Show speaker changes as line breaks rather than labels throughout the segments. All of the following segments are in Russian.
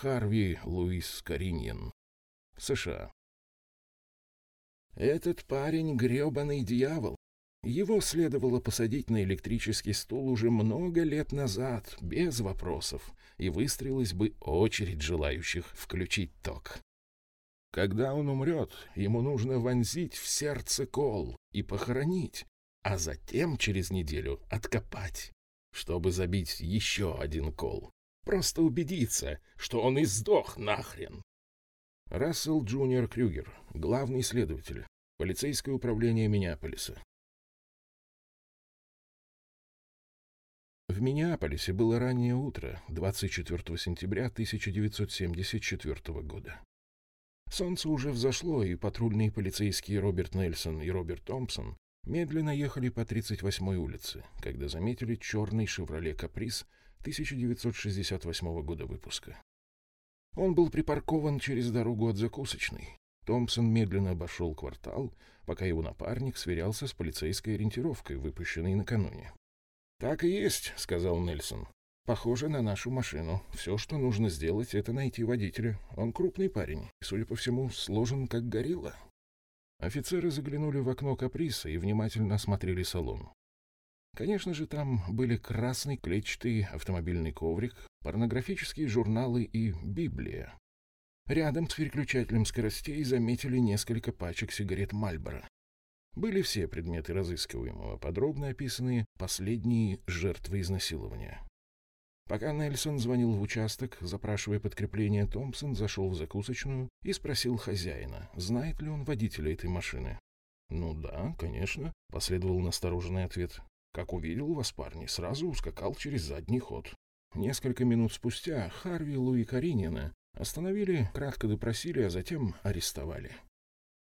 Харви Луис Кариньен. США. Этот парень грёбаный дьявол. Его следовало посадить на электрический стул уже много лет назад, без вопросов, и выстроилась бы очередь желающих включить ток. Когда он умрет, ему нужно вонзить в сердце кол и похоронить, а затем через неделю откопать, чтобы забить еще один кол. Просто убедиться, что он и сдох нахрен. Рассел Джуниор Крюгер, главный следователь, полицейское управление Миннеаполиса. В Миннеаполисе было раннее утро, 24 сентября 1974 года. Солнце уже взошло, и патрульные полицейские Роберт Нельсон и Роберт Томпсон медленно ехали по 38-й улице, когда заметили черный «Шевроле Каприз» 1968 года выпуска. Он был припаркован через дорогу от закусочной. Томпсон медленно обошел квартал, пока его напарник сверялся с полицейской ориентировкой, выпущенной накануне. «Так и есть», — сказал Нельсон. Похоже на нашу машину. Все, что нужно сделать, это найти водителя. Он крупный парень, и, судя по всему, сложен как горилла. Офицеры заглянули в окно каприса и внимательно осмотрели салон. Конечно же, там были красный клетчатый автомобильный коврик, порнографические журналы и Библия. Рядом с переключателем скоростей заметили несколько пачек сигарет Мальборо. Были все предметы разыскиваемого, подробно описанные последние жертвы изнасилования. Пока Нельсон звонил в участок, запрашивая подкрепление, Томпсон зашел в закусочную и спросил хозяина, знает ли он водителя этой машины. «Ну да, конечно», — последовал настороженный ответ. «Как увидел вас, парни, сразу ускакал через задний ход». Несколько минут спустя Харви Луи Каринина остановили, кратко допросили, а затем арестовали.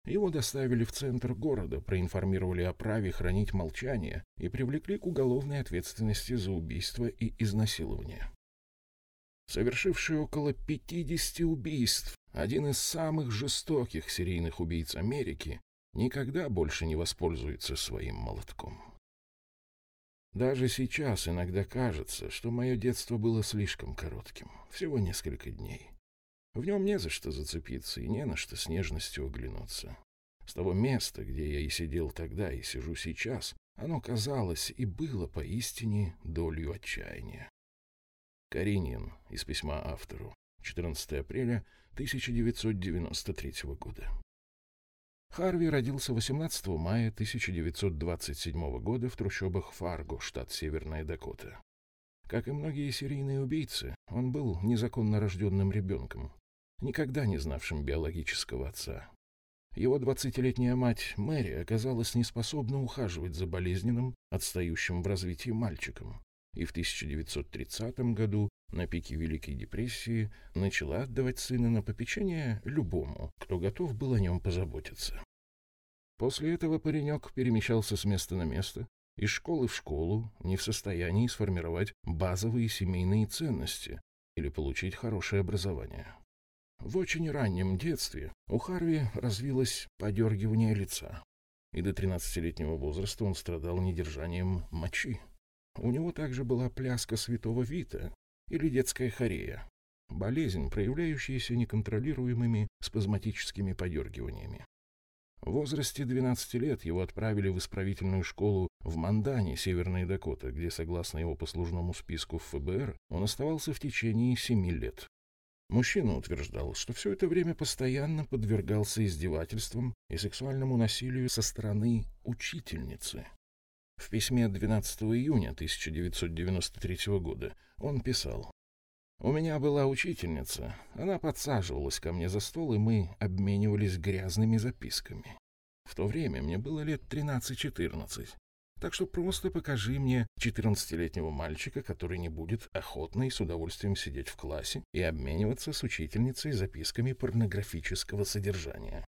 Его доставили в центр города, проинформировали о праве хранить молчание и привлекли к уголовной ответственности за убийство и изнасилование. Совершивший около 50 убийств, один из самых жестоких серийных убийц Америки, никогда больше не воспользуется своим молотком. Даже сейчас иногда кажется, что мое детство было слишком коротким, всего несколько дней. В нем не за что зацепиться и не на что с нежностью оглянуться. С того места, где я и сидел тогда, и сижу сейчас, оно казалось и было поистине долью отчаяния. Каринин из письма автору. 14 апреля 1993 года. Харви родился 18 мая 1927 года в трущобах Фарго, штат Северная Дакота. Как и многие серийные убийцы, он был незаконно рожденным ребенком, никогда не знавшим биологического отца. Его двадцатилетняя мать Мэри оказалась неспособна ухаживать за болезненным, отстающим в развитии мальчиком, и в 1930 году, на пике Великой депрессии, начала отдавать сына на попечение любому, кто готов был о нем позаботиться. После этого паренек перемещался с места на место, из школы в школу, не в состоянии сформировать базовые семейные ценности или получить хорошее образование. В очень раннем детстве у Харви развилось подергивание лица, и до 13-летнего возраста он страдал недержанием мочи. У него также была пляска святого Вита или детская хорея, болезнь, проявляющаяся неконтролируемыми спазматическими подергиваниями. В возрасте 12 лет его отправили в исправительную школу в Мандане, Северная Дакота, где, согласно его послужному списку в ФБР, он оставался в течение семи лет. Мужчина утверждал, что все это время постоянно подвергался издевательствам и сексуальному насилию со стороны учительницы. В письме 12 июня 1993 года он писал «У меня была учительница, она подсаживалась ко мне за стол, и мы обменивались грязными записками. В то время мне было лет 13-14. Так что просто покажи мне 14-летнего мальчика, который не будет охотно и с удовольствием сидеть в классе и обмениваться с учительницей записками порнографического содержания.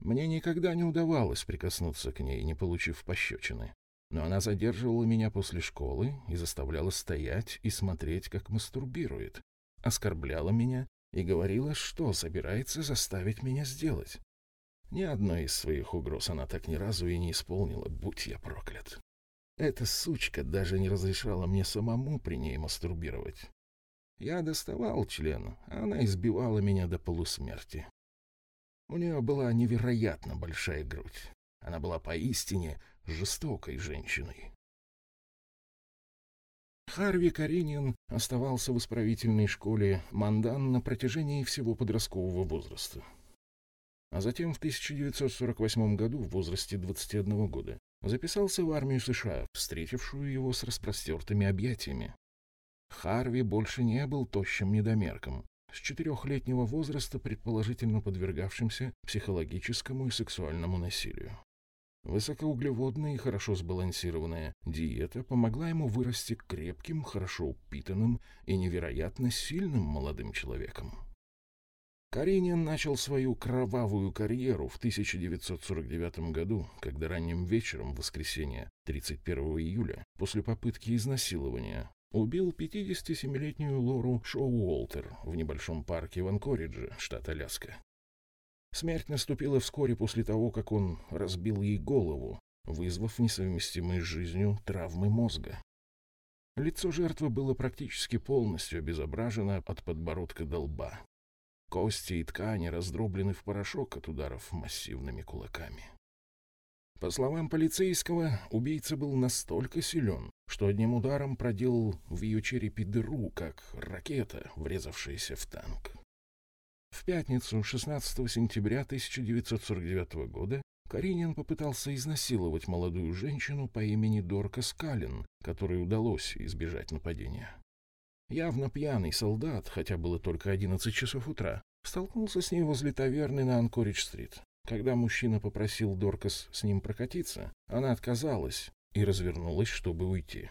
Мне никогда не удавалось прикоснуться к ней, не получив пощечины. Но она задерживала меня после школы и заставляла стоять и смотреть, как мастурбирует, оскорбляла меня и говорила, что собирается заставить меня сделать. Ни одной из своих угроз она так ни разу и не исполнила, будь я проклят. Эта сучка даже не разрешала мне самому при ней мастурбировать. Я доставал член, а она избивала меня до полусмерти. У нее была невероятно большая грудь. Она была поистине жестокой женщиной. Харви Каринин оставался в исправительной школе Мандан на протяжении всего подросткового возраста. А затем в 1948 году, в возрасте 21 года, записался в армию США, встретившую его с распростертыми объятиями. Харви больше не был тощим недомерком, с четырехлетнего возраста предположительно подвергавшимся психологическому и сексуальному насилию. Высокоуглеводная и хорошо сбалансированная диета помогла ему вырасти крепким, хорошо упитанным и невероятно сильным молодым человеком. Каренин начал свою кровавую карьеру в 1949 году, когда ранним вечером в воскресенье 31 июля, после попытки изнасилования, убил 57-летнюю Лору Шоу Уолтер в небольшом парке в Анкоридже, штат Аляска. Смерть наступила вскоре после того, как он разбил ей голову, вызвав несовместимые с жизнью травмы мозга. Лицо жертвы было практически полностью обезображено от подбородка до лба. Кости и ткани раздроблены в порошок от ударов массивными кулаками. По словам полицейского, убийца был настолько силен, что одним ударом проделал в ее черепе дыру, как ракета, врезавшаяся в танк. В пятницу, 16 сентября 1949 года, Каринин попытался изнасиловать молодую женщину по имени Дорка Скалин, которой удалось избежать нападения. Явно пьяный солдат, хотя было только 11 часов утра, столкнулся с ней возле таверны на Анкоридж-стрит. Когда мужчина попросил Доркас с ним прокатиться, она отказалась и развернулась, чтобы уйти.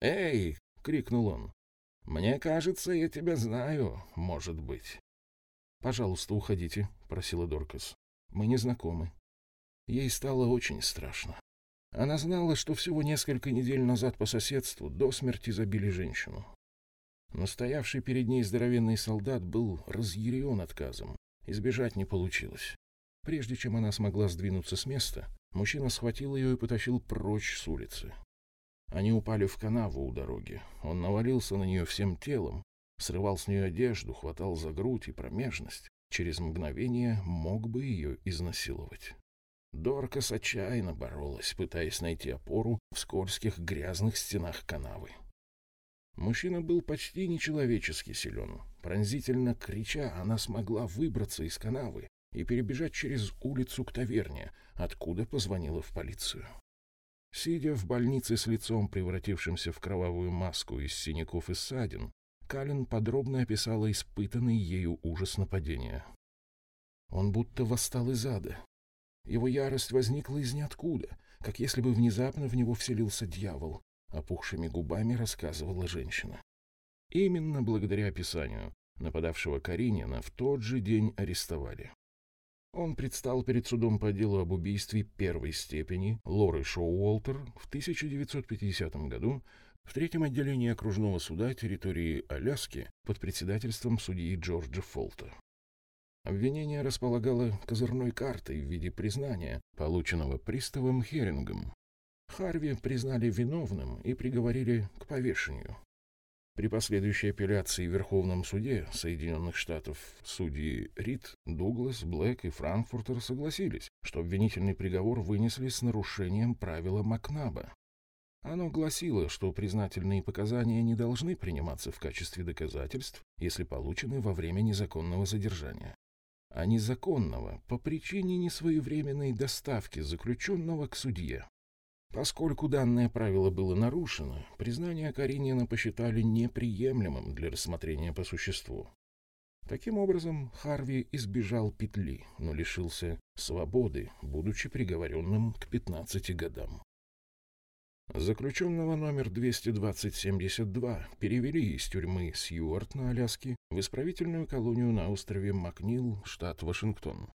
«Эй!» — крикнул он. «Мне кажется, я тебя знаю, может быть». «Пожалуйста, уходите», — просила Доркас. «Мы не знакомы». Ей стало очень страшно. Она знала, что всего несколько недель назад по соседству до смерти забили женщину. Но стоявший перед ней здоровенный солдат был разъярен отказом. Избежать не получилось. Прежде чем она смогла сдвинуться с места, мужчина схватил ее и потащил прочь с улицы. Они упали в канаву у дороги. Он навалился на нее всем телом, срывал с нее одежду, хватал за грудь и промежность. Через мгновение мог бы ее изнасиловать. Доркас отчаянно боролась, пытаясь найти опору в скользких грязных стенах канавы. Мужчина был почти нечеловечески силен. Пронзительно крича, она смогла выбраться из канавы и перебежать через улицу к таверне, откуда позвонила в полицию. Сидя в больнице с лицом, превратившимся в кровавую маску из синяков и ссадин, Калин подробно описала испытанный ею ужас нападения. Он будто восстал из ада. Его ярость возникла из ниоткуда, как если бы внезапно в него вселился дьявол, опухшими губами рассказывала женщина. Именно благодаря описанию нападавшего Каринина в тот же день арестовали. Он предстал перед судом по делу об убийстве первой степени Лоры Шоу-Уолтер в 1950 году в третьем отделении окружного суда территории Аляски под председательством судьи Джорджа Фолта. Обвинение располагало козырной картой в виде признания, полученного приставом Херингом, Харви признали виновным и приговорили к повешению. При последующей апелляции в Верховном суде Соединенных Штатов судьи Рид, Дуглас, Блэк и Франкфуртер согласились, что обвинительный приговор вынесли с нарушением правила Макнаба. Оно гласило, что признательные показания не должны приниматься в качестве доказательств, если получены во время незаконного задержания, а незаконного по причине несвоевременной доставки заключенного к судье. Поскольку данное правило было нарушено, признание Каринина посчитали неприемлемым для рассмотрения по существу. Таким образом, Харви избежал петли, но лишился свободы, будучи приговоренным к 15 годам. Заключенного номер 22072 перевели из тюрьмы Сьюарт на Аляске в исправительную колонию на острове Макнил, штат Вашингтон.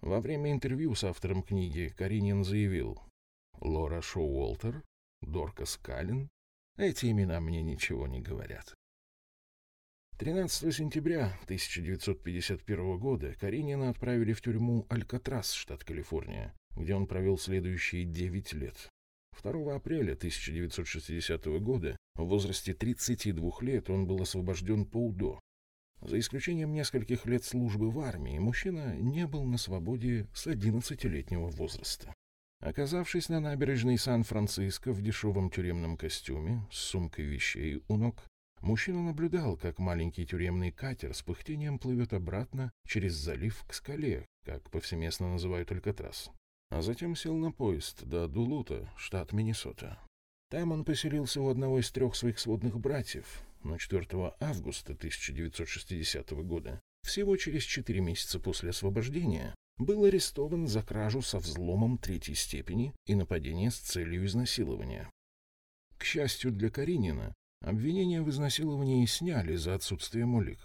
Во время интервью с автором книги Каринин заявил, Лора Шоуолтер, Дорка Скалин. Эти имена мне ничего не говорят. 13 сентября 1951 года Каринина отправили в тюрьму Алькатрас, штат Калифорния, где он провел следующие 9 лет. 2 апреля 1960 года В возрасте 32 лет он был освобожден по УДО. За исключением нескольких лет службы в армии, мужчина не был на свободе с 11-летнего возраста. Оказавшись на набережной Сан-Франциско в дешевом тюремном костюме с сумкой вещей у ног, мужчина наблюдал, как маленький тюремный катер с пыхтением плывет обратно через залив к скале, как повсеместно называют Алькатрас. А затем сел на поезд до Дулута, штат Миннесота. Там он поселился у одного из трех своих сводных братьев, но 4 августа 1960 года, всего через четыре месяца после освобождения, был арестован за кражу со взломом третьей степени и нападение с целью изнасилования. К счастью для Каринина, обвинения в изнасиловании сняли за отсутствием улик.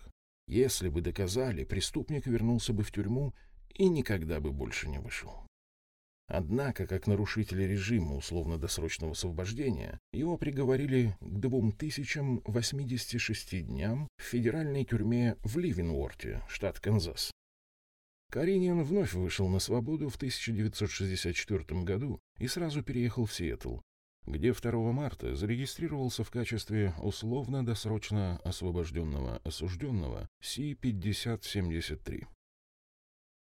Если бы доказали, преступник вернулся бы в тюрьму и никогда бы больше не вышел. Однако, как нарушитель режима условно-досрочного освобождения, его приговорили к 2086 дням в федеральной тюрьме в Ливенворте, штат Канзас. Каринин вновь вышел на свободу в 1964 году и сразу переехал в Сиэтл, где 2 марта зарегистрировался в качестве условно-досрочно освобожденного осужденного Си-5073.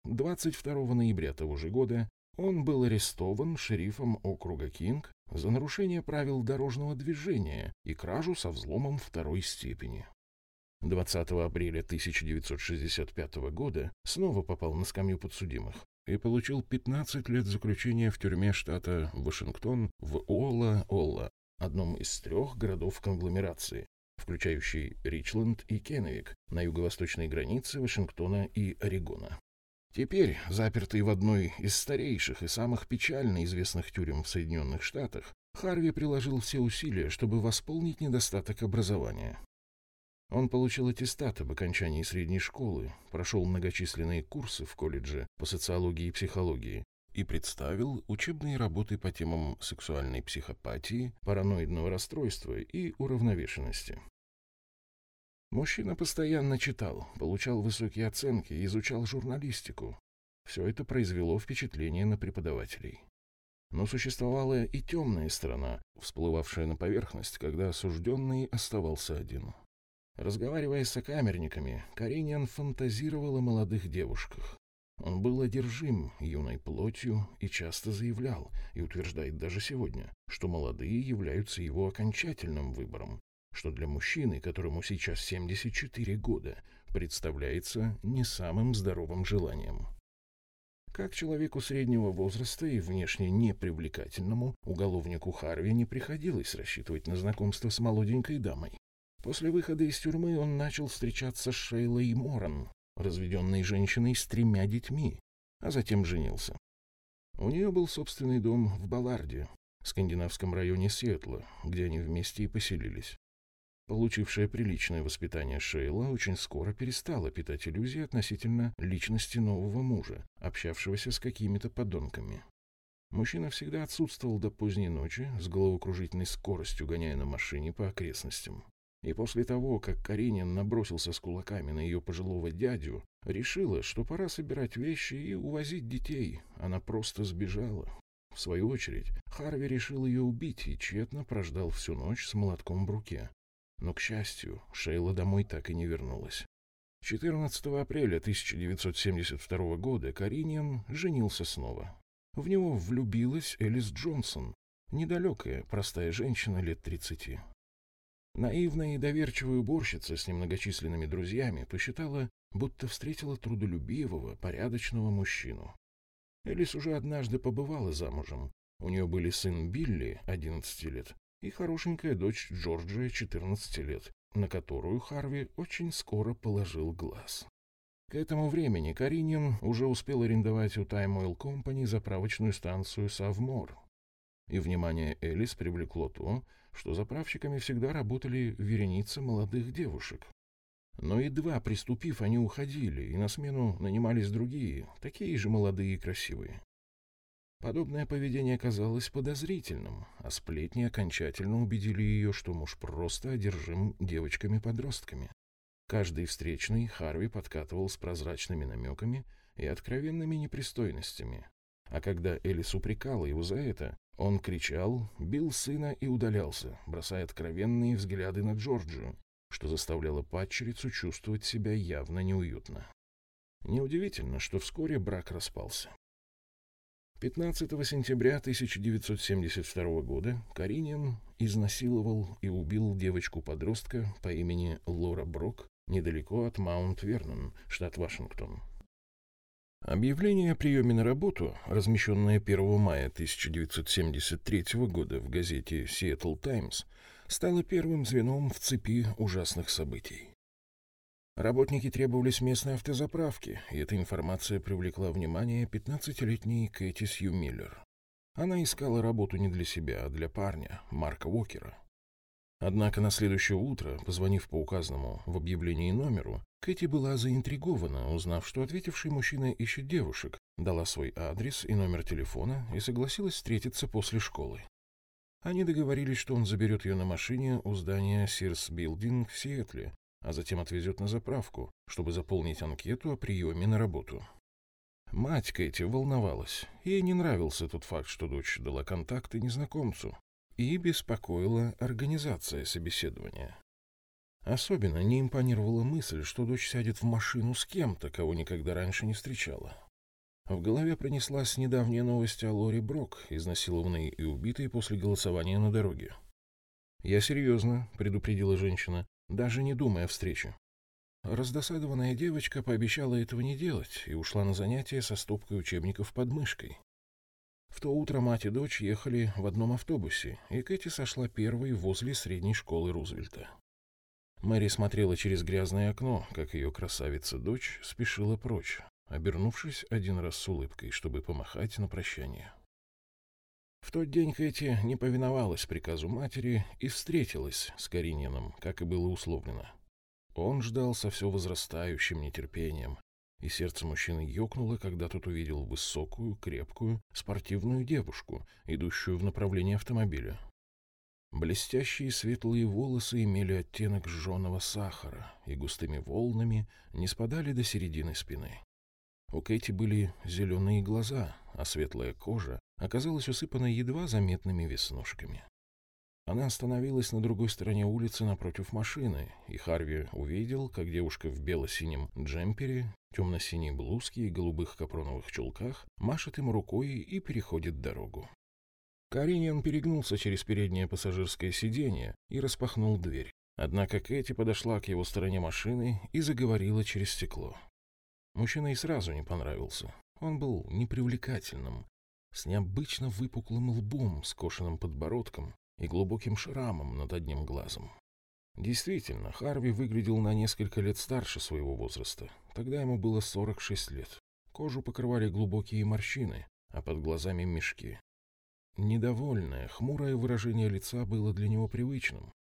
22 ноября того же года он был арестован шерифом округа Кинг за нарушение правил дорожного движения и кражу со взломом второй степени. 20 апреля 1965 года снова попал на скамью подсудимых и получил 15 лет заключения в тюрьме штата Вашингтон в Ола-Ола, одном из трех городов конгломерации, включающий Ричленд и Кенневик на юго-восточной границе Вашингтона и Орегона. Теперь, запертый в одной из старейших и самых печально известных тюрем в Соединенных Штатах, Харви приложил все усилия, чтобы восполнить недостаток образования. Он получил аттестат об окончании средней школы, прошел многочисленные курсы в колледже по социологии и психологии и представил учебные работы по темам сексуальной психопатии, параноидного расстройства и уравновешенности. Мужчина постоянно читал, получал высокие оценки изучал журналистику. Все это произвело впечатление на преподавателей. Но существовала и темная сторона, всплывавшая на поверхность, когда осужденный оставался один. Разговаривая с сокамерниками, Кариниан фантазировал о молодых девушках. Он был одержим юной плотью и часто заявлял, и утверждает даже сегодня, что молодые являются его окончательным выбором, что для мужчины, которому сейчас 74 года, представляется не самым здоровым желанием. Как человеку среднего возраста и внешне непривлекательному, уголовнику Харви не приходилось рассчитывать на знакомство с молоденькой дамой. После выхода из тюрьмы он начал встречаться с Шейлой Моран, разведенной женщиной с тремя детьми, а затем женился. У нее был собственный дом в Балларде, скандинавском районе Сиэтла, где они вместе и поселились. Получившая приличное воспитание Шейла очень скоро перестала питать иллюзии относительно личности нового мужа, общавшегося с какими-то подонками. Мужчина всегда отсутствовал до поздней ночи, с головокружительной скоростью гоняя на машине по окрестностям. И после того, как Каренин набросился с кулаками на ее пожилого дядю, решила, что пора собирать вещи и увозить детей. Она просто сбежала. В свою очередь, Харви решил ее убить и тщетно прождал всю ночь с молотком в руке. Но, к счастью, Шейла домой так и не вернулась. 14 апреля 1972 года Кариньян женился снова. В него влюбилась Элис Джонсон, недалекая, простая женщина лет 30. Наивная и доверчивая уборщица с немногочисленными друзьями посчитала, будто встретила трудолюбивого, порядочного мужчину. Элис уже однажды побывала замужем. У нее были сын Билли, 11 лет, и хорошенькая дочь Джорджия 14 лет, на которую Харви очень скоро положил глаз. К этому времени Каринин уже успел арендовать у Time Oil Company заправочную станцию Савмор. И внимание Элис привлекло то, что заправщиками всегда работали вереницы молодых девушек. Но едва приступив, они уходили, и на смену нанимались другие, такие же молодые и красивые. Подобное поведение казалось подозрительным, а сплетни окончательно убедили ее, что муж просто одержим девочками-подростками. Каждый встречный Харви подкатывал с прозрачными намеками и откровенными непристойностями. А когда Элис упрекала его за это, Он кричал, бил сына и удалялся, бросая откровенные взгляды на Джорджию, что заставляло падчерицу чувствовать себя явно неуютно. Неудивительно, что вскоре брак распался. 15 сентября 1972 года Каринин изнасиловал и убил девочку-подростка по имени Лора Брок недалеко от Маунт-Вернон, штат Вашингтон. Объявление о приеме на работу, размещенное 1 мая 1973 года в газете Seattle Times, стало первым звеном в цепи ужасных событий. Работники требовались местной автозаправки, и эта информация привлекла внимание 15-летней Кэти Сью Миллер. Она искала работу не для себя, а для парня, Марка Уокера. Однако на следующее утро, позвонив по указанному в объявлении номеру, Кэти была заинтригована, узнав, что ответивший мужчина ищет девушек, дала свой адрес и номер телефона и согласилась встретиться после школы. Они договорились, что он заберет ее на машине у здания Sears Building в Сиэтле, а затем отвезет на заправку, чтобы заполнить анкету о приеме на работу. Мать Кэти волновалась. Ей не нравился тот факт, что дочь дала контакты незнакомцу, и беспокоила организация собеседования. Особенно не импонировала мысль, что дочь сядет в машину с кем-то, кого никогда раньше не встречала. В голове пронеслась недавняя новость о Лори Брок, изнасилованной и убитой после голосования на дороге. «Я серьезно», — предупредила женщина, даже не думая о встрече. Раздосадованная девочка пообещала этого не делать и ушла на занятия со стопкой учебников под мышкой. В то утро мать и дочь ехали в одном автобусе, и Кэти сошла первой возле средней школы Рузвельта. Мэри смотрела через грязное окно, как ее красавица-дочь спешила прочь, обернувшись один раз с улыбкой, чтобы помахать на прощание. В тот день Кэти не повиновалась приказу матери и встретилась с Каринином, как и было условлено. Он ждал со все возрастающим нетерпением, и сердце мужчины ёкнуло, когда тот увидел высокую, крепкую, спортивную девушку, идущую в направлении автомобиля. Блестящие светлые волосы имели оттенок жженого сахара и густыми волнами не спадали до середины спины. У Кэти были зеленые глаза, а светлая кожа оказалась усыпана едва заметными веснушками. Она остановилась на другой стороне улицы напротив машины, и Харви увидел, как девушка в бело-синем джемпере, темно-синей блузке и голубых капроновых чулках машет ему рукой и переходит дорогу. Каринин перегнулся через переднее пассажирское сиденье и распахнул дверь. Однако Кэти подошла к его стороне машины и заговорила через стекло. Мужчина и сразу не понравился. Он был непривлекательным, с необычно выпуклым лбом, скошенным подбородком и глубоким шрамом над одним глазом. Действительно, Харви выглядел на несколько лет старше своего возраста. Тогда ему было 46 лет. Кожу покрывали глубокие морщины, а под глазами мешки. Недовольное, хмурое выражение лица было для него привычным,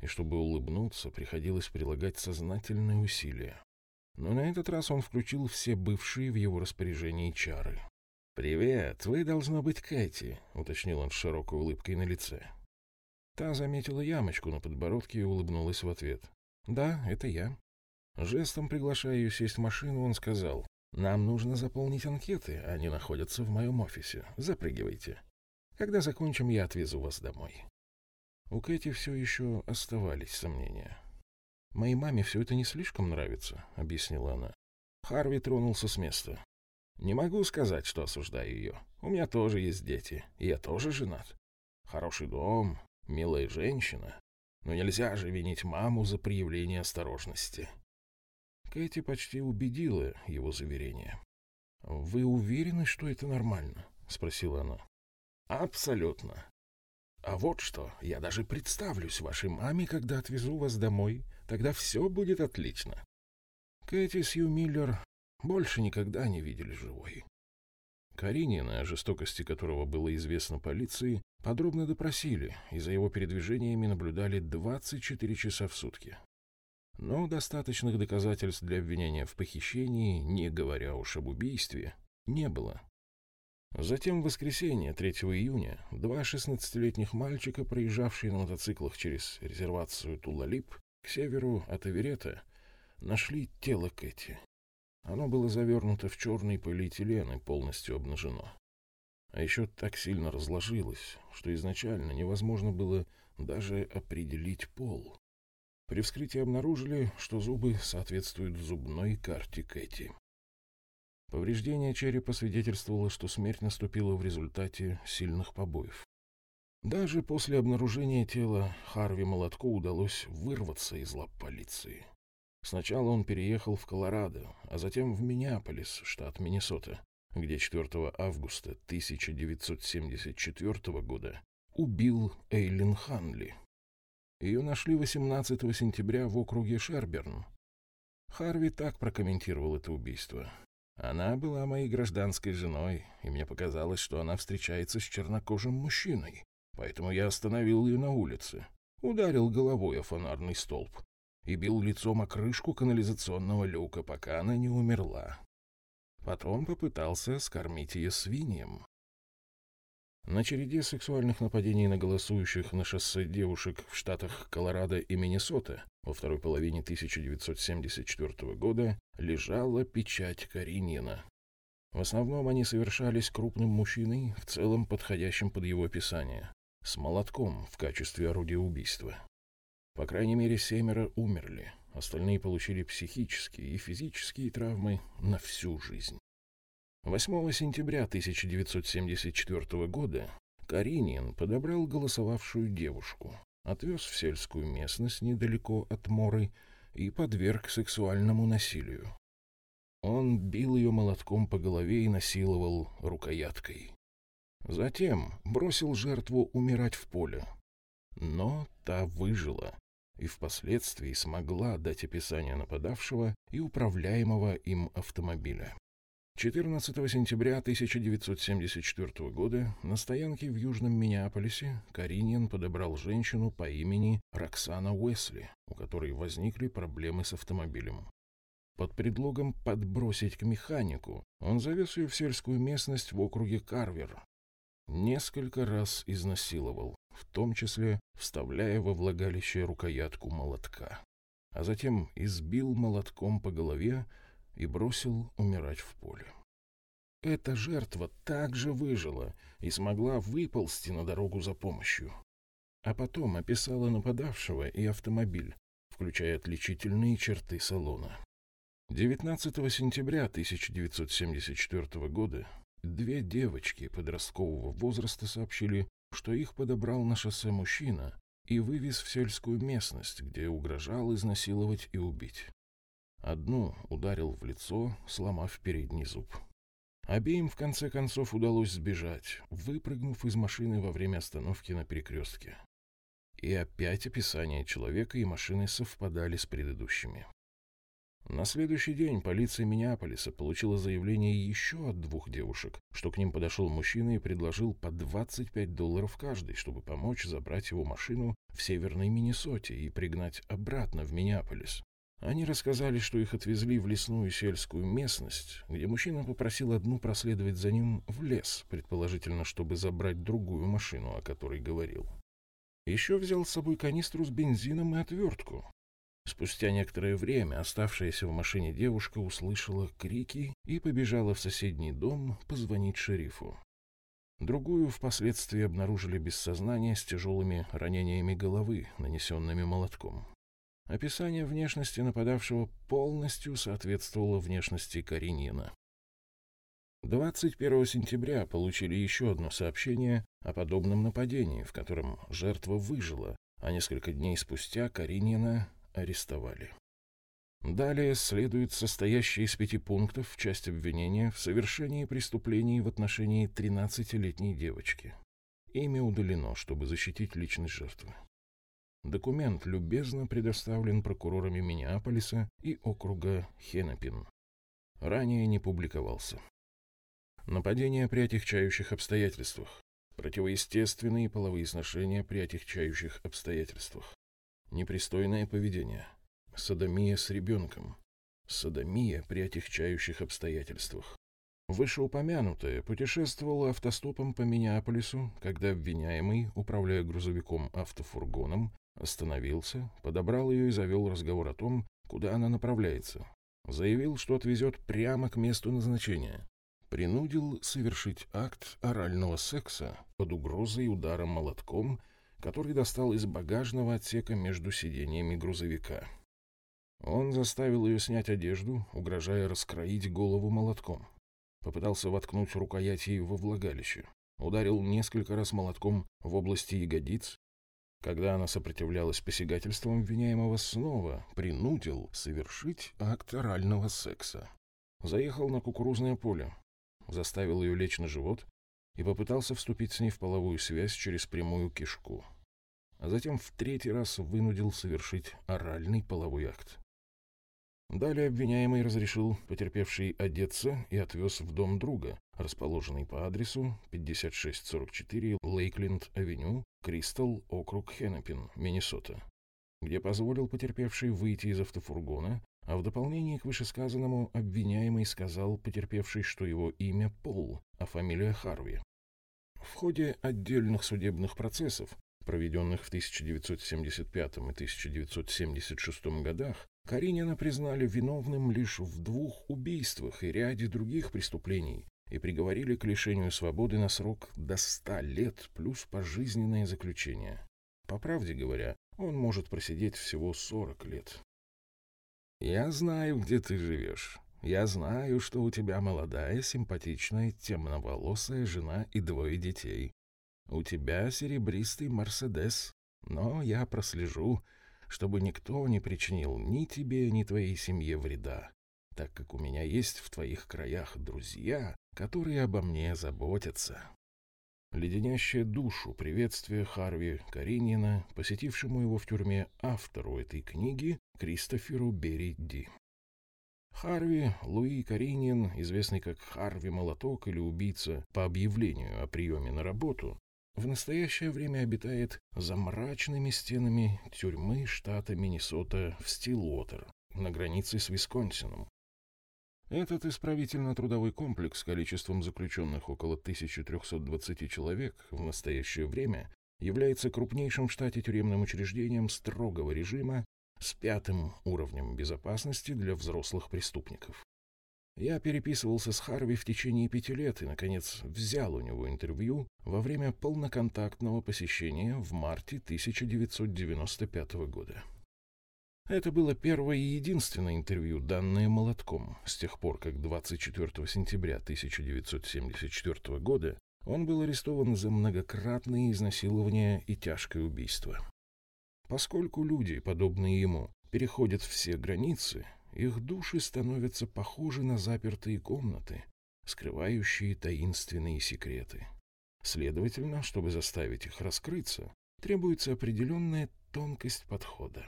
и чтобы улыбнуться, приходилось прилагать сознательные усилия. Но на этот раз он включил все бывшие в его распоряжении чары. «Привет, вы, должно быть, Кэти», — уточнил он с широкой улыбкой на лице. Та заметила ямочку на подбородке и улыбнулась в ответ. «Да, это я». Жестом приглашая ее сесть в машину, он сказал, «Нам нужно заполнить анкеты, они находятся в моем офисе. Запрыгивайте». Когда закончим, я отвезу вас домой. У Кэти все еще оставались сомнения. «Моей маме все это не слишком нравится», — объяснила она. Харви тронулся с места. «Не могу сказать, что осуждаю ее. У меня тоже есть дети, и я тоже женат. Хороший дом, милая женщина. Но нельзя же винить маму за проявление осторожности». Кэти почти убедила его заверение. «Вы уверены, что это нормально?» — спросила она. Абсолютно. А вот что, я даже представлюсь вашей маме, когда отвезу вас домой. Тогда все будет отлично. Кэти Сью Миллер больше никогда не видели живой. Каринина, о жестокости которого было известно полиции, подробно допросили, и за его передвижениями наблюдали 24 часа в сутки. Но достаточных доказательств для обвинения в похищении, не говоря уж об убийстве, не было. Затем в воскресенье, 3 июня, два 16-летних мальчика, проезжавшие на мотоциклах через резервацию Тулалип к северу от Аверета, нашли тело Кэти. Оно было завернуто в черный полиэтилен и полностью обнажено. А еще так сильно разложилась, что изначально невозможно было даже определить пол. При вскрытии обнаружили, что зубы соответствуют зубной карте Кэти. Повреждение черепа свидетельствовало, что смерть наступила в результате сильных побоев. Даже после обнаружения тела Харви Молотко удалось вырваться из лап полиции. Сначала он переехал в Колорадо, а затем в Миннеаполис, штат Миннесота, где 4 августа 1974 года убил Эйлин Ханли. Ее нашли 18 сентября в округе Шерберн. Харви так прокомментировал это убийство. Она была моей гражданской женой, и мне показалось, что она встречается с чернокожим мужчиной. Поэтому я остановил ее на улице, ударил головой о фонарный столб и бил лицом о крышку канализационного люка, пока она не умерла. Потом попытался скормить ее свиньям. На череде сексуальных нападений на голосующих на шоссе девушек в штатах Колорадо и Миннесота во второй половине 1974 года лежала печать Каринина. В основном они совершались крупным мужчиной, в целом подходящим под его описание, с молотком в качестве орудия убийства. По крайней мере, семеро умерли, остальные получили психические и физические травмы на всю жизнь. 8 сентября 1974 года Каринин подобрал голосовавшую девушку, отвез в сельскую местность недалеко от Моры и подверг сексуальному насилию. Он бил ее молотком по голове и насиловал рукояткой. Затем бросил жертву умирать в поле. Но та выжила и впоследствии смогла дать описание нападавшего и управляемого им автомобиля. 14 сентября 1974 года на стоянке в Южном Миннеаполисе Каринин подобрал женщину по имени Роксана Уэсли, у которой возникли проблемы с автомобилем. Под предлогом подбросить к механику он завез ее в сельскую местность в округе Карвер. Несколько раз изнасиловал, в том числе вставляя во влагалище рукоятку молотка. А затем избил молотком по голове, и бросил умирать в поле. Эта жертва также выжила и смогла выползти на дорогу за помощью. А потом описала нападавшего и автомобиль, включая отличительные черты салона. 19 сентября 1974 года две девочки подросткового возраста сообщили, что их подобрал на шоссе мужчина и вывез в сельскую местность, где угрожал изнасиловать и убить. Одну ударил в лицо, сломав передний зуб. Обеим в конце концов удалось сбежать, выпрыгнув из машины во время остановки на перекрестке. И опять описания человека и машины совпадали с предыдущими. На следующий день полиция Миннеаполиса получила заявление еще от двух девушек, что к ним подошел мужчина и предложил по 25 долларов каждый, чтобы помочь забрать его машину в северной Миннесоте и пригнать обратно в Миннеаполис. Они рассказали, что их отвезли в лесную сельскую местность, где мужчина попросил одну проследовать за ним в лес, предположительно, чтобы забрать другую машину, о которой говорил. Еще взял с собой канистру с бензином и отвертку. Спустя некоторое время оставшаяся в машине девушка услышала крики и побежала в соседний дом позвонить шерифу. Другую впоследствии обнаружили без сознания с тяжелыми ранениями головы, нанесенными молотком. Описание внешности нападавшего полностью соответствовало внешности Каринина. 21 сентября получили еще одно сообщение о подобном нападении, в котором жертва выжила, а несколько дней спустя Каринина арестовали. Далее следует состоящая из пяти пунктов часть обвинения в совершении преступлений в отношении 13-летней девочки. Имя удалено, чтобы защитить личность жертвы. Документ любезно предоставлен прокурорами Миннеаполиса и округа Хенепин. Ранее не публиковался. Нападение при отягчающих обстоятельствах. Противоестественные половые сношения при отягчающих обстоятельствах. Непристойное поведение. Садомия с ребенком. Садомия при отягчающих обстоятельствах. Вышеупомянутое путешествовало автостопом по Миннеаполису, когда обвиняемый, управляя грузовиком-автофургоном, Остановился, подобрал ее и завел разговор о том, куда она направляется. Заявил, что отвезет прямо к месту назначения. принудил совершить акт орального секса под угрозой удара молотком, который достал из багажного отсека между сиденьями грузовика. Он заставил ее снять одежду, угрожая раскроить голову молотком. Попытался воткнуть рукоять ей во влагалище. Ударил несколько раз молотком в области ягодиц. Когда она сопротивлялась посягательствам обвиняемого, снова принудил совершить акт орального секса. Заехал на кукурузное поле, заставил ее лечь на живот и попытался вступить с ней в половую связь через прямую кишку. А затем в третий раз вынудил совершить оральный половой акт. Далее обвиняемый разрешил потерпевший одеться и отвез в дом друга, расположенный по адресу 5644 Лейкленд-авеню, Кристал, округ Хеннепин, Миннесота, где позволил потерпевшей выйти из автофургона, а в дополнение к вышесказанному обвиняемый сказал потерпевший, что его имя Пол, а фамилия Харви. В ходе отдельных судебных процессов, проведенных в 1975 и 1976 годах, Каринина признали виновным лишь в двух убийствах и ряде других преступлений и приговорили к лишению свободы на срок до ста лет плюс пожизненное заключение. По правде говоря, он может просидеть всего сорок лет. «Я знаю, где ты живешь. Я знаю, что у тебя молодая, симпатичная, темноволосая жена и двое детей. У тебя серебристый Мерседес, но я прослежу, чтобы никто не причинил ни тебе, ни твоей семье вреда, так как у меня есть в твоих краях друзья, которые обо мне заботятся. Леденящее душу приветствие Харви Каринина, посетившему его в тюрьме автору этой книги Кристоферу Беридди. Харви Луи Каринин, известный как Харви Молоток или убийца по объявлению о приеме на работу, в настоящее время обитает за мрачными стенами тюрьмы штата Миннесота в Стилуотер, на границе с Висконсином. Этот исправительно-трудовой комплекс количеством заключенных около 1320 человек в настоящее время является крупнейшим в штате тюремным учреждением строгого режима с пятым уровнем безопасности для взрослых преступников. Я переписывался с Харви в течение пяти лет и, наконец, взял у него интервью во время полноконтактного посещения в марте 1995 года. Это было первое и единственное интервью, данное молотком, с тех пор, как 24 сентября 1974 года он был арестован за многократные изнасилования и тяжкое убийство. Поскольку люди, подобные ему, переходят все границы, их души становятся похожи на запертые комнаты, скрывающие таинственные секреты. Следовательно, чтобы заставить их раскрыться, требуется определенная тонкость подхода.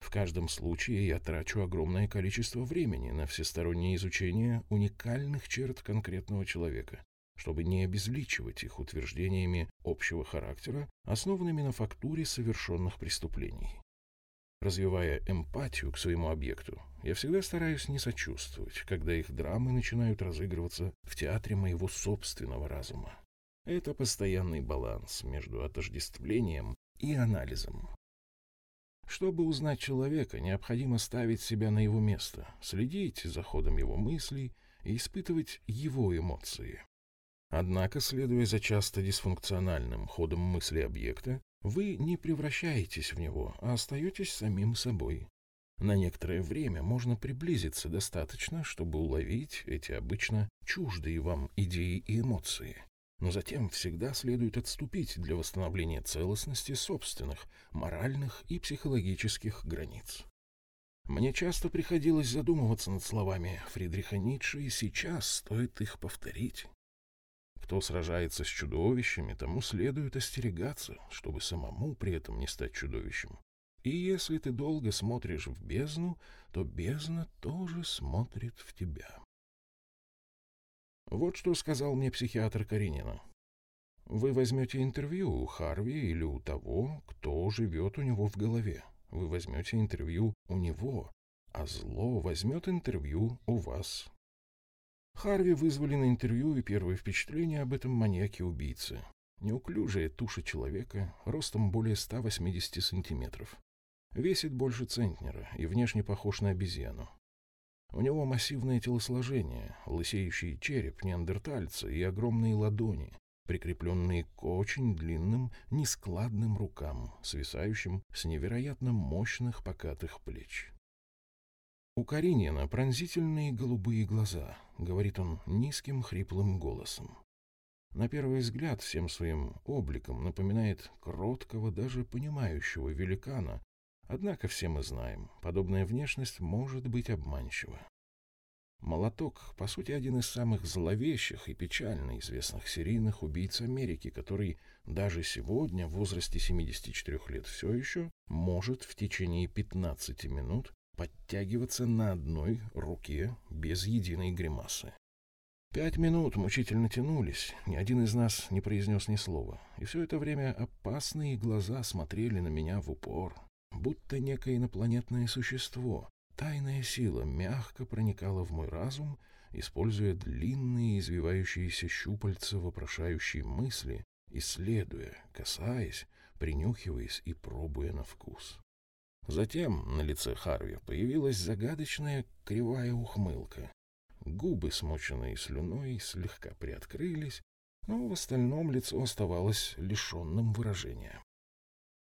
В каждом случае я трачу огромное количество времени на всестороннее изучение уникальных черт конкретного человека, чтобы не обезличивать их утверждениями общего характера, основанными на фактуре совершенных преступлений. Развивая эмпатию к своему объекту, я всегда стараюсь не сочувствовать, когда их драмы начинают разыгрываться в театре моего собственного разума. Это постоянный баланс между отождествлением и анализом. Чтобы узнать человека, необходимо ставить себя на его место, следить за ходом его мыслей и испытывать его эмоции. Однако, следуя за часто дисфункциональным ходом мысли объекта, вы не превращаетесь в него, а остаетесь самим собой. На некоторое время можно приблизиться достаточно, чтобы уловить эти обычно чуждые вам идеи и эмоции. Но затем всегда следует отступить для восстановления целостности собственных моральных и психологических границ. Мне часто приходилось задумываться над словами Фридриха Ницше, и сейчас стоит их повторить. Кто сражается с чудовищами, тому следует остерегаться, чтобы самому при этом не стать чудовищем. И если ты долго смотришь в бездну, то бездна тоже смотрит в тебя. Вот что сказал мне психиатр Каренина. Вы возьмете интервью у Харви или у того, кто живет у него в голове. Вы возьмете интервью у него, а зло возьмет интервью у вас. Харви вызвали на интервью, и первое впечатление об этом маньяке-убийце. Неуклюжая туша человека, ростом более 180 сантиметров. Весит больше центнера и внешне похож на обезьяну. У него массивное телосложение, лысеющий череп неандертальца и огромные ладони, прикрепленные к очень длинным, нескладным рукам, свисающим с невероятно мощных покатых плеч. У Каринина пронзительные голубые глаза, говорит он низким хриплым голосом. На первый взгляд всем своим обликом напоминает кроткого, даже понимающего великана, однако все мы знаем, подобная внешность может быть обманчива. Молоток, по сути, один из самых зловещих и печально известных серийных убийц Америки, который даже сегодня, в возрасте 74 лет, все еще может в течение 15 минут подтягиваться на одной руке без единой гримасы. Пять минут мучительно тянулись, ни один из нас не произнес ни слова, и все это время опасные глаза смотрели на меня в упор, будто некое инопланетное существо, Тайная сила мягко проникала в мой разум, используя длинные извивающиеся щупальца вопрошающие мысли, исследуя, касаясь, принюхиваясь и пробуя на вкус. Затем на лице Харви появилась загадочная кривая ухмылка. Губы, смоченные слюной, слегка приоткрылись, но в остальном лицо оставалось лишенным выражения.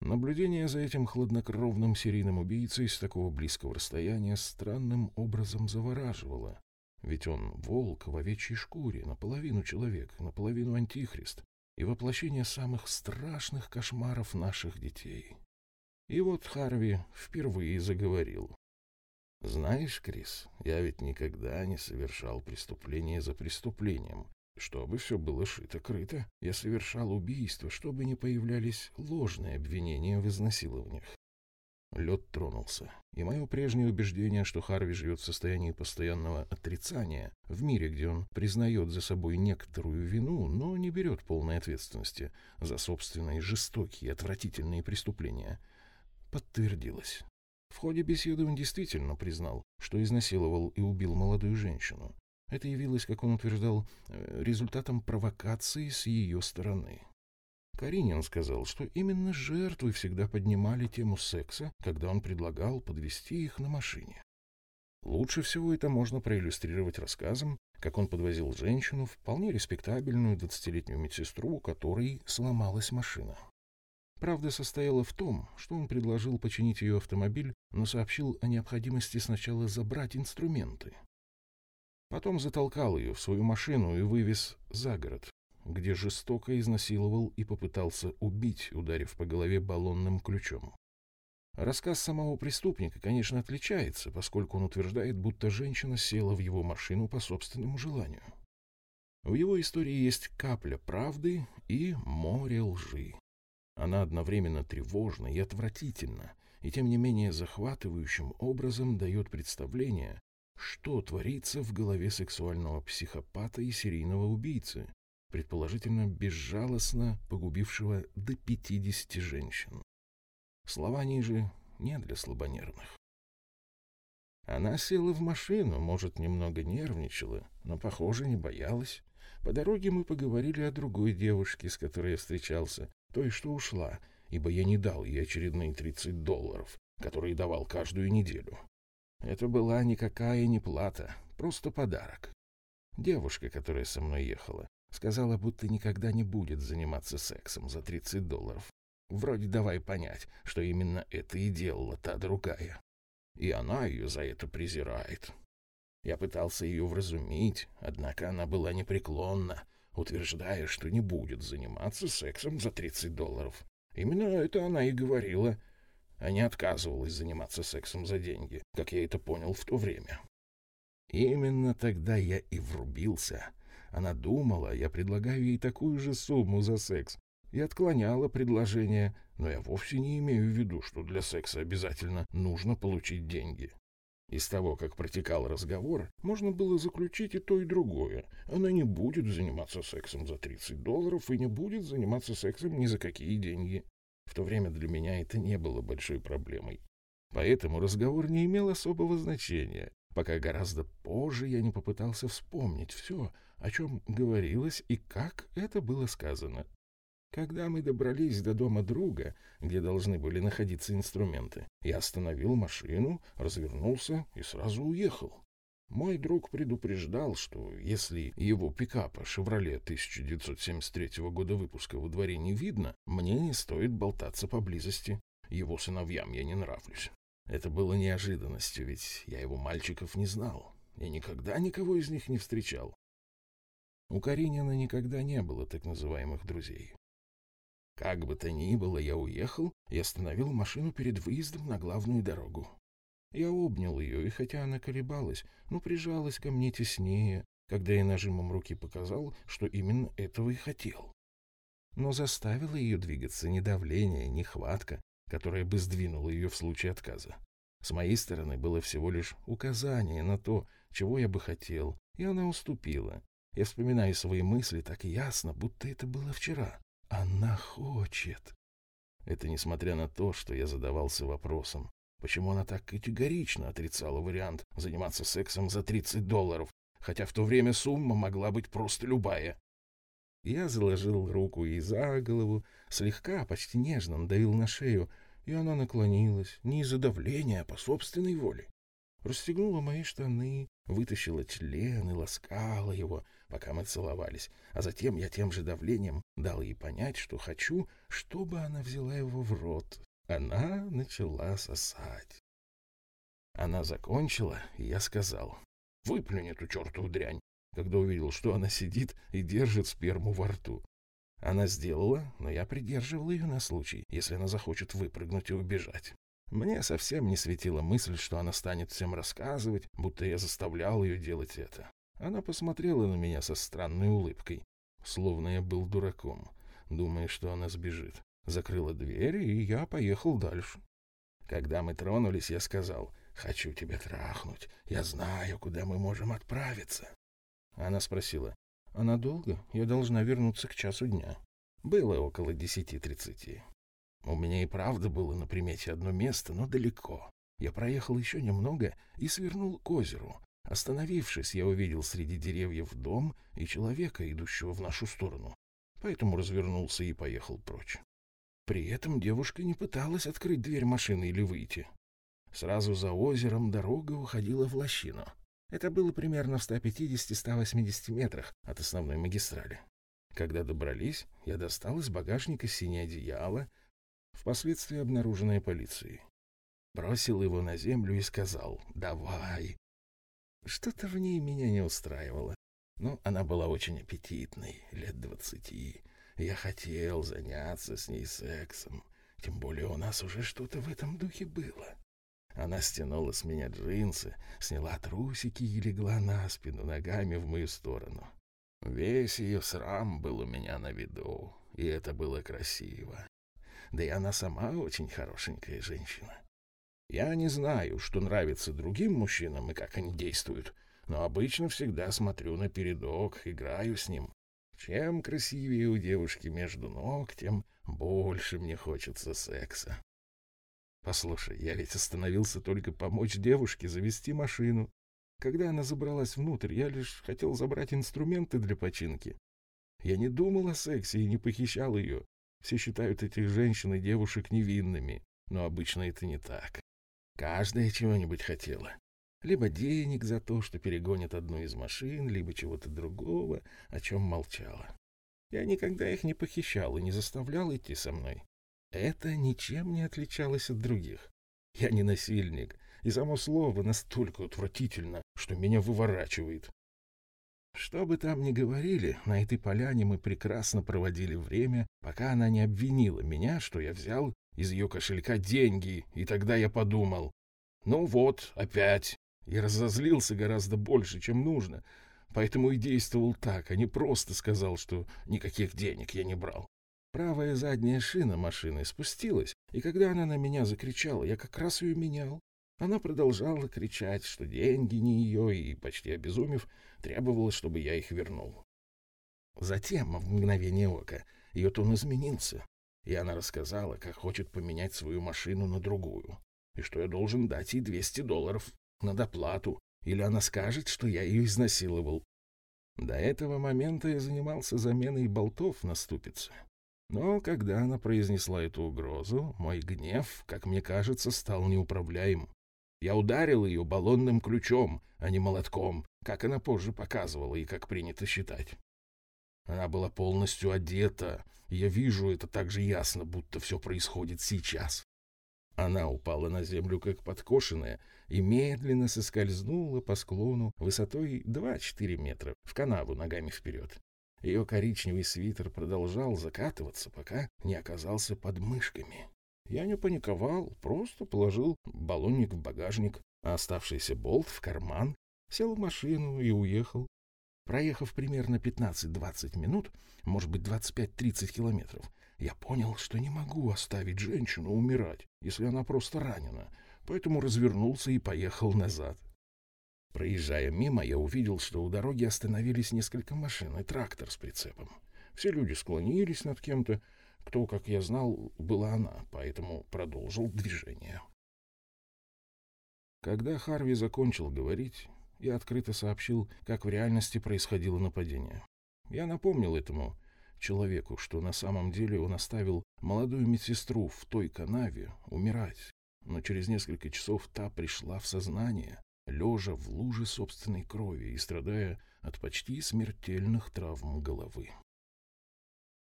Наблюдение за этим хладнокровным серийным убийцей с такого близкого расстояния странным образом завораживало. Ведь он волк в овечьей шкуре, наполовину человек, наполовину антихрист, и воплощение самых страшных кошмаров наших детей. И вот Харви впервые заговорил. «Знаешь, Крис, я ведь никогда не совершал преступление за преступлением, чтобы все было шито-крыто, я совершал убийство, чтобы не появлялись ложные обвинения в изнасилованиях. Лед тронулся, и мое прежнее убеждение, что Харви живет в состоянии постоянного отрицания, в мире, где он признает за собой некоторую вину, но не берет полной ответственности за собственные жестокие, отвратительные преступления, подтвердилось. В ходе беседы он действительно признал, что изнасиловал и убил молодую женщину. Это явилось, как он утверждал, э, результатом провокации с ее стороны. Каринин сказал, что именно жертвы всегда поднимали тему секса, когда он предлагал подвести их на машине. Лучше всего это можно проиллюстрировать рассказом, как он подвозил женщину, вполне респектабельную двадцатилетнюю медсестру, у которой сломалась машина. Правда состояла в том, что он предложил починить ее автомобиль, но сообщил о необходимости сначала забрать инструменты. Потом затолкал ее в свою машину и вывез за город, где жестоко изнасиловал и попытался убить, ударив по голове баллонным ключом. Рассказ самого преступника, конечно, отличается, поскольку он утверждает, будто женщина села в его машину по собственному желанию. В его истории есть капля правды и море лжи. Она одновременно тревожна и отвратительна, и тем не менее захватывающим образом дает представление что творится в голове сексуального психопата и серийного убийцы, предположительно безжалостно погубившего до 50 женщин. Слова ниже не для слабонервных. Она села в машину, может, немного нервничала, но, похоже, не боялась. По дороге мы поговорили о другой девушке, с которой я встречался, той, что ушла, ибо я не дал ей очередные 30 долларов, которые давал каждую неделю. Это была никакая не плата, просто подарок. Девушка, которая со мной ехала, сказала, будто никогда не будет заниматься сексом за 30 долларов. Вроде давай понять, что именно это и делала та другая. И она ее за это презирает. Я пытался ее вразумить, однако она была непреклонна, утверждая, что не будет заниматься сексом за 30 долларов. Именно это она и говорила — а не отказывалась заниматься сексом за деньги, как я это понял в то время. Именно тогда я и врубился. Она думала, я предлагаю ей такую же сумму за секс, и отклоняла предложение, но я вовсе не имею в виду, что для секса обязательно нужно получить деньги. Из того, как протекал разговор, можно было заключить и то, и другое. Она не будет заниматься сексом за 30 долларов и не будет заниматься сексом ни за какие деньги. В то время для меня это не было большой проблемой. Поэтому разговор не имел особого значения, пока гораздо позже я не попытался вспомнить все, о чем говорилось и как это было сказано. Когда мы добрались до дома друга, где должны были находиться инструменты, я остановил машину, развернулся и сразу уехал. Мой друг предупреждал, что если его пикапа «Шевроле» 1973 года выпуска во дворе не видно, мне не стоит болтаться поблизости. Его сыновьям я не нравлюсь. Это было неожиданностью, ведь я его мальчиков не знал. Я никогда никого из них не встречал. У Каринина никогда не было так называемых друзей. Как бы то ни было, я уехал и остановил машину перед выездом на главную дорогу. Я обнял ее, и хотя она колебалась, но прижалась ко мне теснее, когда я нажимом руки показал, что именно этого и хотел. Но заставило ее двигаться не давление, не хватка, которая бы сдвинула ее в случае отказа. С моей стороны было всего лишь указание на то, чего я бы хотел, и она уступила. Я вспоминаю свои мысли так ясно, будто это было вчера. Она хочет. Это несмотря на то, что я задавался вопросом, Почему она так категорично отрицала вариант заниматься сексом за 30 долларов, хотя в то время сумма могла быть просто любая? Я заложил руку ей за голову, слегка, почти нежно надавил на шею, и она наклонилась, не из-за давления, а по собственной воле. Расстегнула мои штаны, вытащила член и ласкала его, пока мы целовались, а затем я тем же давлением дал ей понять, что хочу, чтобы она взяла его в рот, она начала сосать. Она закончила, и я сказал, «Выплюнь эту чертову дрянь», когда увидел, что она сидит и держит сперму во рту. Она сделала, но я придерживал ее на случай, если она захочет выпрыгнуть и убежать. Мне совсем не светила мысль, что она станет всем рассказывать, будто я заставлял ее делать это. Она посмотрела на меня со странной улыбкой, словно я был дураком, думая, что она сбежит закрыла дверь, и я поехал дальше. Когда мы тронулись, я сказал, «Хочу тебя трахнуть. Я знаю, куда мы можем отправиться». Она спросила, «А надолго? Я должна вернуться к часу дня». Было около десяти тридцати. У меня и правда было на примете одно место, но далеко. Я проехал еще немного и свернул к озеру. Остановившись, я увидел среди деревьев дом и человека, идущего в нашу сторону. Поэтому развернулся и поехал прочь. При этом девушка не пыталась открыть дверь машины или выйти. Сразу за озером дорога уходила в лощину. Это было примерно в 150-180 метрах от основной магистрали. Когда добрались, я достал из багажника синее одеяло, впоследствии обнаруженное полицией. Бросил его на землю и сказал «давай». Что-то в ней меня не устраивало. Но она была очень аппетитной, лет двадцати, я хотел заняться с ней сексом, тем более у нас уже что-то в этом духе было. Она стянула с меня джинсы, сняла трусики и легла на спину ногами в мою сторону. Весь ее срам был у меня на виду, и это было красиво. Да и она сама очень хорошенькая женщина. Я не знаю, что нравится другим мужчинам и как они действуют, но обычно всегда смотрю на передок, играю с ним, чем красивее у девушки между ног, тем больше мне хочется секса. Послушай, я ведь остановился только помочь девушке завести машину. Когда она забралась внутрь, я лишь хотел забрать инструменты для починки. Я не думал о сексе и не похищал ее. Все считают этих женщин и девушек невинными, но обычно это не так. Каждая чего-нибудь хотела. Либо денег за то, что перегонят одну из машин, либо чего-то другого, о чем молчала. Я никогда их не похищал и не заставлял идти со мной. Это ничем не отличалось от других. Я не насильник, и само слово настолько отвратительно, что меня выворачивает. Что бы там ни говорили, на этой поляне мы прекрасно проводили время, пока она не обвинила меня, что я взял из ее кошелька деньги, и тогда я подумал, ну вот, опять, и разозлился гораздо больше, чем нужно, поэтому и действовал так, а не просто сказал, что никаких денег я не брал. Правая задняя шина машины спустилась, и когда она на меня закричала, я как раз ее менял. Она продолжала кричать, что деньги не ее, и, почти обезумев, требовала, чтобы я их вернул. Затем, в мгновение ока, ее тон изменился, и она рассказала, как хочет поменять свою машину на другую, и что я должен дать ей 200 долларов на доплату, или она скажет, что я ее изнасиловал. До этого момента я занимался заменой болтов на ступице. Но когда она произнесла эту угрозу, мой гнев, как мне кажется, стал неуправляем. Я ударил ее баллонным ключом, а не молотком, как она позже показывала и как принято считать. Она была полностью одета, я вижу это так же ясно, будто все происходит сейчас. Она упала на землю, как подкошенная, и медленно соскользнула по склону высотой 2-4 метра в канаву ногами вперед. Ее коричневый свитер продолжал закатываться, пока не оказался под мышками. Я не паниковал, просто положил баллонник в багажник, а оставшийся болт в карман, сел в машину и уехал. Проехав примерно 15-20 минут, может быть 25-30 километров, я понял, что не могу оставить женщину умирать, если она просто ранена, поэтому развернулся и поехал назад. Проезжая мимо, я увидел, что у дороги остановились несколько машин и трактор с прицепом. Все люди склонились над кем-то, кто, как я знал, была она, поэтому продолжил движение. Когда Харви закончил говорить, я открыто сообщил, как в реальности происходило нападение. Я напомнил этому человеку, что на самом деле он оставил молодую медсестру в той канаве умирать, но через несколько часов та пришла в сознание, лежа в луже собственной крови и страдая от почти смертельных травм головы.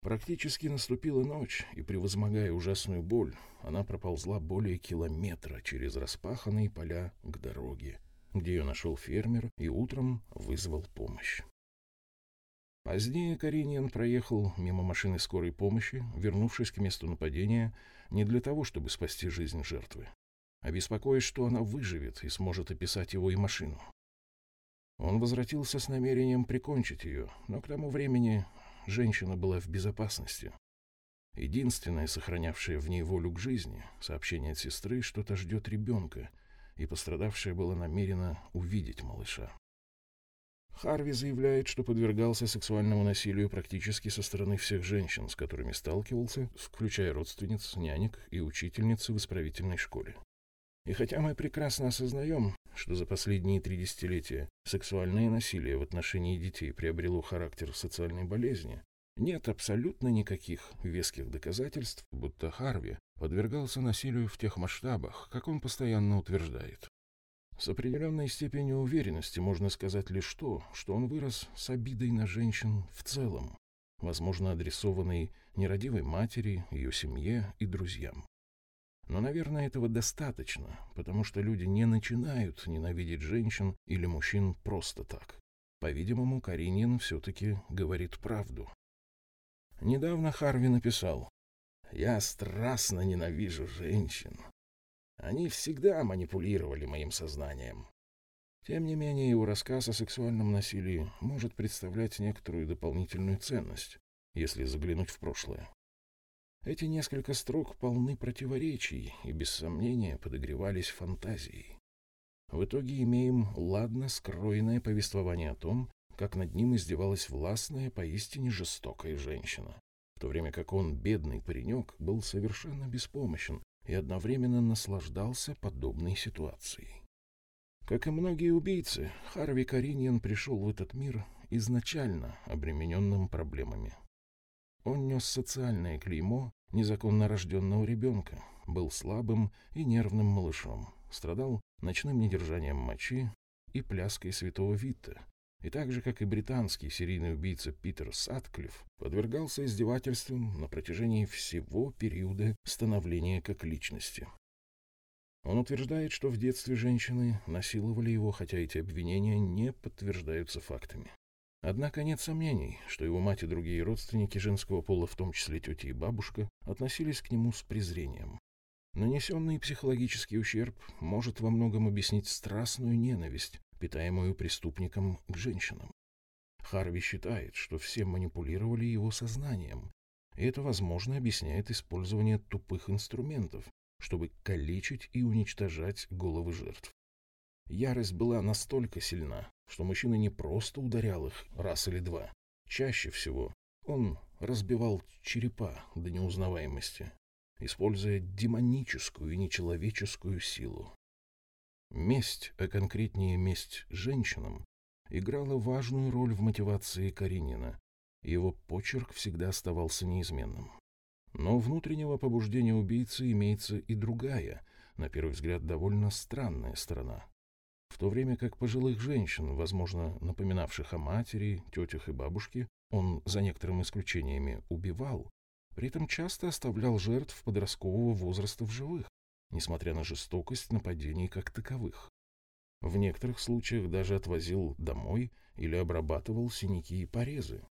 Практически наступила ночь, и, превозмогая ужасную боль, она проползла более километра через распаханные поля к дороге, где ее нашел фермер и утром вызвал помощь. Позднее Каринин проехал мимо машины скорой помощи, вернувшись к месту нападения не для того, чтобы спасти жизнь жертвы, а беспокоясь, что она выживет и сможет описать его и машину. Он возвратился с намерением прикончить ее, но к тому времени женщина была в безопасности. Единственное, сохранявшее в ней волю к жизни, сообщение от сестры, что-то ждет ребенка, и пострадавшая была намерена увидеть малыша. Харви заявляет, что подвергался сексуальному насилию практически со стороны всех женщин, с которыми сталкивался, включая родственниц, нянек и учительниц в исправительной школе. И хотя мы прекрасно осознаем, что за последние три десятилетия сексуальное насилие в отношении детей приобрело характер социальной болезни, нет абсолютно никаких веских доказательств, будто Харви подвергался насилию в тех масштабах, как он постоянно утверждает. С определенной степенью уверенности можно сказать лишь то, что он вырос с обидой на женщин в целом, возможно, адресованной нерадивой матери, ее семье и друзьям. Но, наверное, этого достаточно, потому что люди не начинают ненавидеть женщин или мужчин просто так. По-видимому, Каринин все-таки говорит правду. Недавно Харви написал «Я страстно ненавижу женщин. Они всегда манипулировали моим сознанием. Тем не менее, его рассказ о сексуальном насилии может представлять некоторую дополнительную ценность, если заглянуть в прошлое. Эти несколько строк полны противоречий и, без сомнения, подогревались фантазией. В итоге имеем ладно скроенное повествование о том, как над ним издевалась властная, поистине жестокая женщина, в то время как он, бедный паренек, был совершенно беспомощен и одновременно наслаждался подобной ситуацией. Как и многие убийцы, Харви Кариньян пришел в этот мир изначально обремененным проблемами. Он нес социальное клеймо незаконно рожденного ребенка, был слабым и нервным малышом, страдал ночным недержанием мочи и пляской святого Вита, и так же, как и британский серийный убийца Питер Сатклифф, подвергался издевательствам на протяжении всего периода становления как личности. Он утверждает, что в детстве женщины насиловали его, хотя эти обвинения не подтверждаются фактами. Однако нет сомнений, что его мать и другие родственники женского пола, в том числе тетя и бабушка, относились к нему с презрением. Нанесенный психологический ущерб может во многом объяснить страстную ненависть, питаемую преступником к женщинам. Харви считает, что все манипулировали его сознанием, и это, возможно, объясняет использование тупых инструментов, чтобы калечить и уничтожать головы жертв. Ярость была настолько сильна, что мужчина не просто ударял их раз или два. Чаще всего он разбивал черепа до неузнаваемости, используя демоническую и нечеловеческую силу. Месть, а конкретнее месть женщинам, играла важную роль в мотивации Каринина. Его почерк всегда оставался неизменным. Но внутреннего побуждения убийцы имеется и другая, на первый взгляд, довольно странная сторона. В то время как пожилых женщин, возможно, напоминавших о матери, тетях и бабушке, он, за некоторыми исключениями, убивал, при этом часто оставлял жертв подросткового возраста в живых, несмотря на жестокость нападений как таковых. В некоторых случаях даже отвозил домой или обрабатывал синяки и порезы.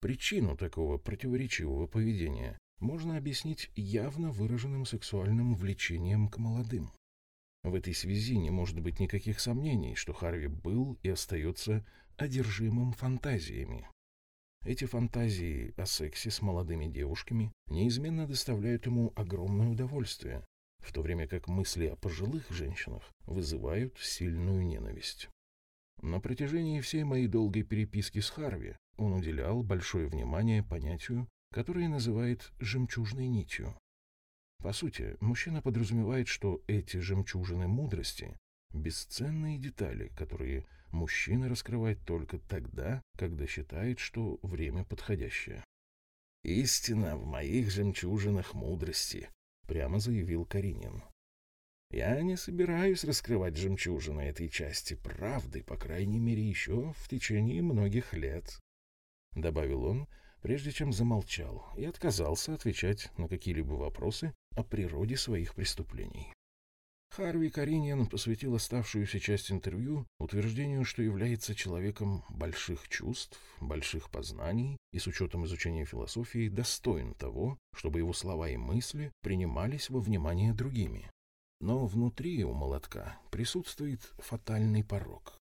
Причину такого противоречивого поведения можно объяснить явно выраженным сексуальным влечением к молодым. В этой связи не может быть никаких сомнений, что Харви был и остается одержимым фантазиями. Эти фантазии о сексе с молодыми девушками неизменно доставляют ему огромное удовольствие, в то время как мысли о пожилых женщинах вызывают сильную ненависть. На протяжении всей моей долгой переписки с Харви он уделял большое внимание понятию, которое называет «жемчужной нитью». По сути, мужчина подразумевает, что эти жемчужины мудрости – бесценные детали, которые мужчина раскрывает только тогда, когда считает, что время подходящее. «Истина в моих жемчужинах мудрости», — прямо заявил Каринин. «Я не собираюсь раскрывать жемчужины этой части правды, по крайней мере, еще в течение многих лет», — добавил он, прежде чем замолчал и отказался отвечать на какие-либо вопросы о природе своих преступлений. Харви Кариньян посвятил оставшуюся часть интервью утверждению, что является человеком больших чувств, больших познаний и с учетом изучения философии достоин того, чтобы его слова и мысли принимались во внимание другими. Но внутри у молотка присутствует фатальный порог.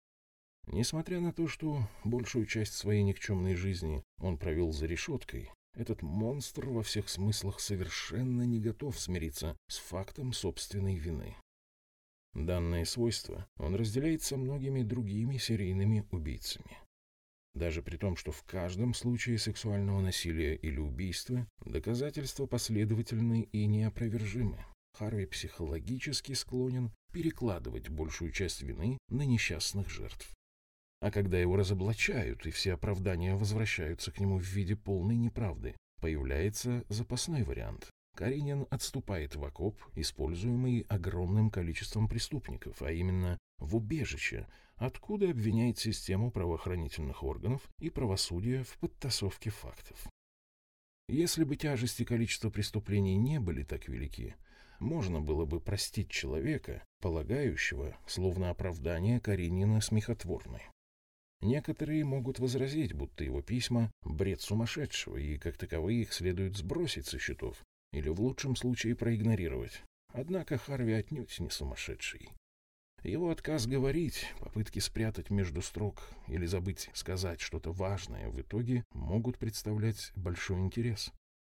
Несмотря на то, что большую часть своей никчемной жизни он провел за решеткой, этот монстр во всех смыслах совершенно не готов смириться с фактом собственной вины. Данное свойство он разделяет со многими другими серийными убийцами. Даже при том, что в каждом случае сексуального насилия или убийства доказательства последовательны и неопровержимы, Харви психологически склонен перекладывать большую часть вины на несчастных жертв. А когда его разоблачают и все оправдания возвращаются к нему в виде полной неправды, появляется запасной вариант Каринин отступает в окоп, используемый огромным количеством преступников, а именно в убежище, откуда обвиняет систему правоохранительных органов и правосудия в подтасовке фактов. Если бы тяжесть и количество преступлений не были так велики, можно было бы простить человека, полагающего, словно оправдание Каринина смехотворны. Некоторые могут возразить, будто его письма – бред сумасшедшего, и как таковые их следует сбросить со счетов, или в лучшем случае проигнорировать. Однако Харви отнюдь не сумасшедший. Его отказ говорить, попытки спрятать между строк или забыть сказать что-то важное в итоге могут представлять большой интерес,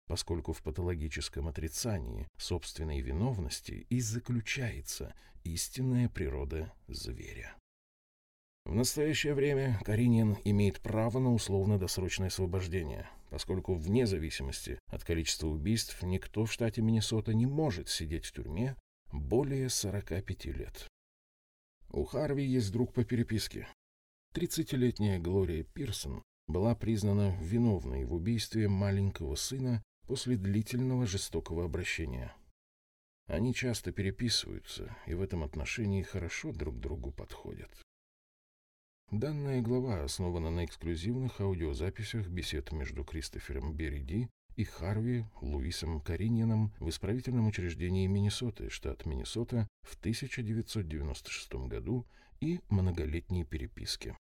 поскольку в патологическом отрицании собственной виновности и заключается истинная природа зверя. В настоящее время Каринин имеет право на условно-досрочное освобождение, поскольку вне зависимости от количества убийств никто в штате Миннесота не может сидеть в тюрьме более 45 лет. У Харви есть друг по переписке. 30-летняя Глория Пирсон была признана виновной в убийстве маленького сына после длительного жестокого обращения. Они часто переписываются и в этом отношении хорошо друг другу подходят. Данная глава основана на эксклюзивных аудиозаписях бесед между Кристофером Бериди и Харви Луисом Кариньяном в исправительном учреждении Миннесоты, штат Миннесота, в 1996 году и многолетней переписке.